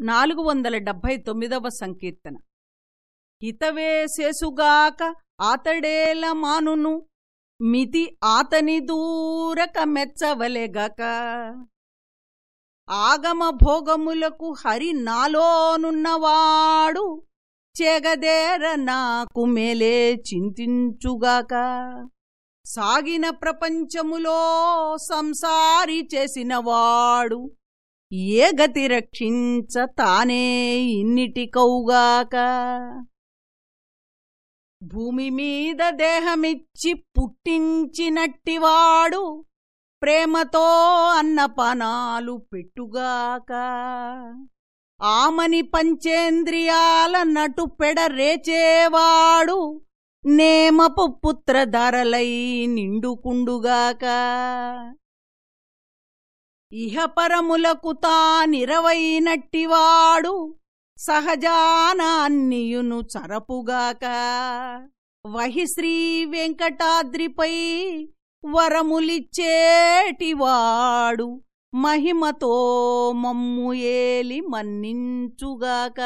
నాలుగు వందల డెబ్భై తొమ్మిదవ సంకీర్తన. హితవేసేసుగాక ఆతడేల మానును మితి ఆతని దూరక మెచ్చవలెగక ఆగమ భోగములకు హరి నాలోనున్నవాడు చెగదేర నాకు మేలే చింతించుగాక. సాగిన ప్రపంచములో సంసారి చేసినవాడు ఏ గతి రక్షించ తానే ఇన్నిటికౌగాక భూమి మీద దేహమిచ్చి పుట్టించినట్టివాడు ప్రేమతో అన్నపానాలు పెట్టుగాక. ఆమని పంచేంద్రియాల నటు పెడరేచేవాడు నేమపు పుత్రధరలై నిండుకుండుగాక. ఇహపరములకు తానిరవైనట్టివాడు సహజాన అన్నియును చరపుగాక. వహి శ్రీ వెంకటాద్రిపై వరములిచ్చేటివాడు మహిమతో మమ్ము ఏలి మన్నించుగాక.